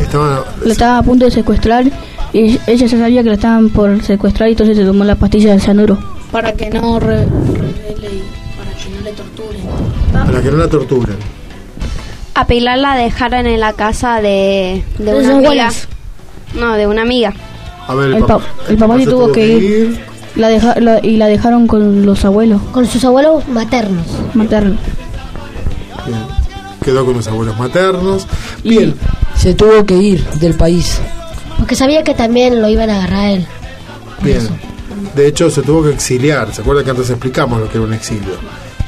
Estaba, Lo estaba a punto de secuestrar y ella ya sabía que lo estaban por secuestrar y entonces se tomó la pastilla de cianuro. Para que no re- revele y para que no le torturen. Para que no la torturen. A Pilar la dejaron en la casa de, de una amiga. No, de una amiga. A ver, El, pa- el papá sí tuvo que ir, La deja- la- y la dejaron con los abuelos. Con sus abuelos maternos. Maternos. Bien. Quedó con los abuelos maternos. Bien. Se tuvo que ir del país. Porque sabía que también lo iban a agarrar a él. Bien. De hecho, se tuvo que exiliar. ¿Se acuerdan que antes explicamos lo que era un exilio?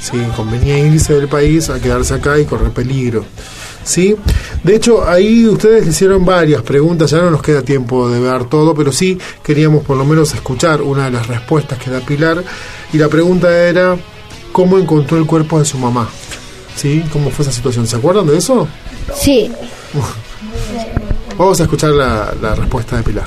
Sí, convenía irse del país a quedarse acá y correr peligro. ¿Sí? De hecho, ahí ustedes le hicieron varias preguntas, ya no nos queda tiempo de ver todo, pero sí queríamos por lo menos escuchar una de las respuestas que da Pilar. Y la pregunta era, ¿cómo encontró el cuerpo de su mamá? ¿Sí? ¿Cómo fue esa situación? ¿Se acuerdan de eso? Sí. Vamos a escuchar la, la respuesta de Pilar.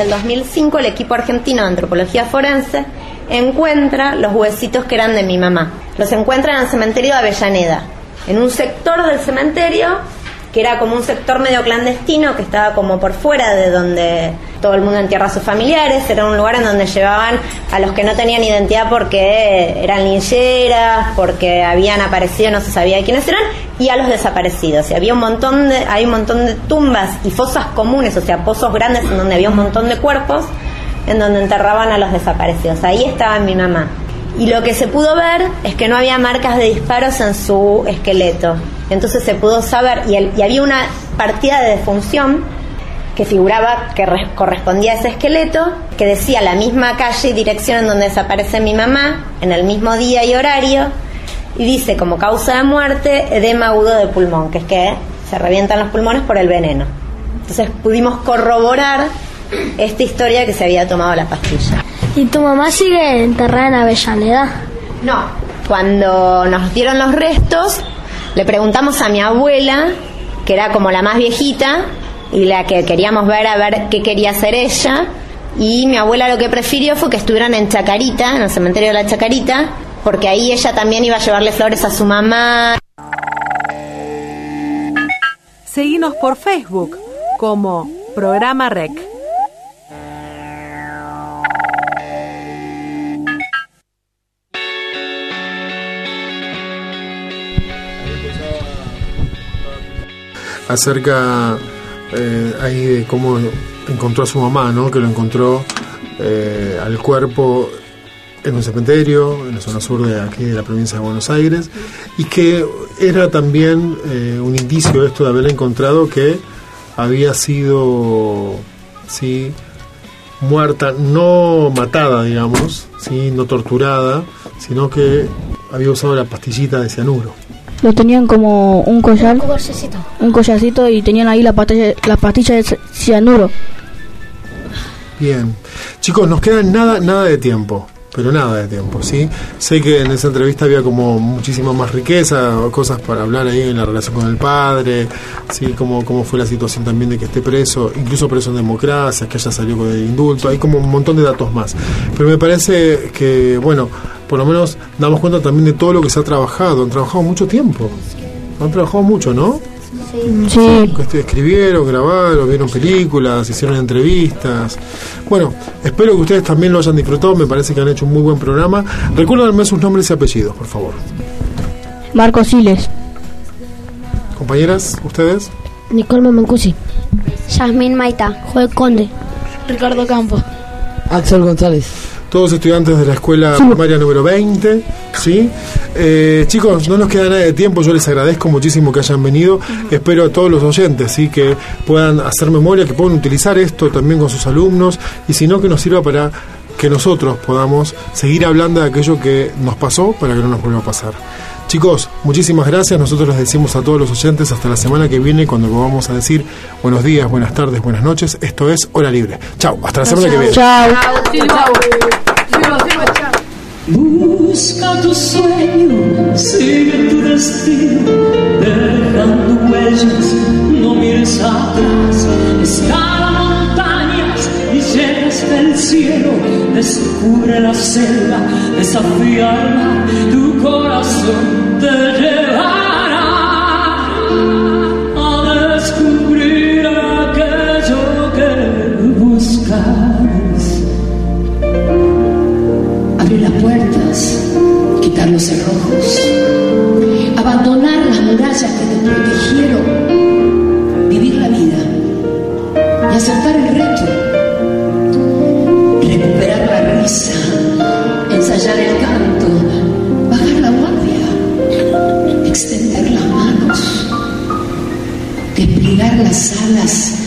Finales del 2005 el equipo argentino de antropología forense encuentra los huesitos que eran de mi mamá. Los encuentra en el cementerio de Avellaneda, en un sector del cementerio que era como un sector medio clandestino que estaba como por fuera de donde todo el mundo entierra a sus familiares, era un lugar en donde llevaban a los que no tenían identidad porque eran lincheras, porque habían aparecido, no se sabía quiénes eran, y a los desaparecidos. Y había un montón de, hay un montón de tumbas y fosas comunes, o sea, pozos grandes en donde había un montón de cuerpos en donde enterraban a los desaparecidos. Ahí estaba mi mamá. Y lo que se pudo ver es que no había marcas de disparos en su esqueleto. Entonces se pudo saber, y, y había una partida de defunción que figuraba que re- correspondía a ese esqueleto, que decía la misma calle y dirección en donde desaparece mi mamá, en el mismo día y horario, y dice como causa de muerte edema agudo de pulmón, que es que se revientan los pulmones por el veneno. Entonces pudimos corroborar esta historia que se había tomado la pastilla. ¿Y tu mamá sigue enterrada en Avellaneda? No. Cuando nos dieron los restos, le preguntamos a mi abuela, que era como la más viejita, y la que queríamos ver a ver qué quería hacer ella. Y mi abuela lo que prefirió fue que estuvieran en Chacarita, en el cementerio de la Chacarita, porque ahí ella también iba a llevarle flores a su mamá. Seguinos por Facebook como Programa Rec. acerca eh, ahí de cómo encontró a su mamá, ¿no? Que lo encontró eh, al cuerpo en un cementerio en la zona sur de aquí de la provincia de Buenos Aires y que era también eh, un indicio esto de haberla encontrado que había sido sí muerta no matada digamos sí no torturada sino que había usado la pastillita de cianuro Lo tenían como un collar. Un collarcito y tenían ahí la pastilla, la pastilla de cianuro. Bien. Chicos, nos queda nada, nada de tiempo. Pero nada de tiempo, ¿sí? Sé que en esa entrevista había como muchísima más riqueza, cosas para hablar ahí en la relación con el padre, ¿sí? Cómo, cómo fue la situación también de que esté preso, incluso preso en democracia, que haya salido con el indulto, hay como un montón de datos más. Pero me parece que, bueno, por lo menos damos cuenta también de todo lo que se ha trabajado. Han trabajado mucho tiempo. Han trabajado mucho, ¿no? Sí. Que escribieron, grabaron, vieron películas, hicieron entrevistas. Bueno, espero que ustedes también lo hayan disfrutado. Me parece que han hecho un muy buen programa. Recuérdenme sus nombres y apellidos, por favor. Marco Siles. Compañeras, ustedes. Nicole Memencusi. Yasmín Maita. Joel Conde. Ricardo Campos. Axel González. Todos estudiantes de la escuela primaria número 20, ¿sí? Eh, chicos, no nos queda nada de tiempo, yo les agradezco muchísimo que hayan venido, espero a todos los oyentes, ¿sí? Que puedan hacer memoria, que puedan utilizar esto también con sus alumnos, y si no, que nos sirva para que nosotros podamos seguir hablando de aquello que nos pasó para que no nos vuelva a pasar. Chicos, muchísimas gracias. Nosotros les decimos a todos los oyentes hasta la semana que viene cuando vamos a decir buenos días, buenas tardes, buenas noches. Esto es Hora Libre. Chao, hasta la semana que viene. Busca tu sueño, sigue tu destino, dejando huellas, no mires atrás, escala descubre la selva, desafíala, tu corazón te llevará a descubrir aquello que buscas. abrir las puertas, quitar los cerrojos, abandonar las murallas que te protegieron, vivir la vida y aceptar el reto, desplegar las alas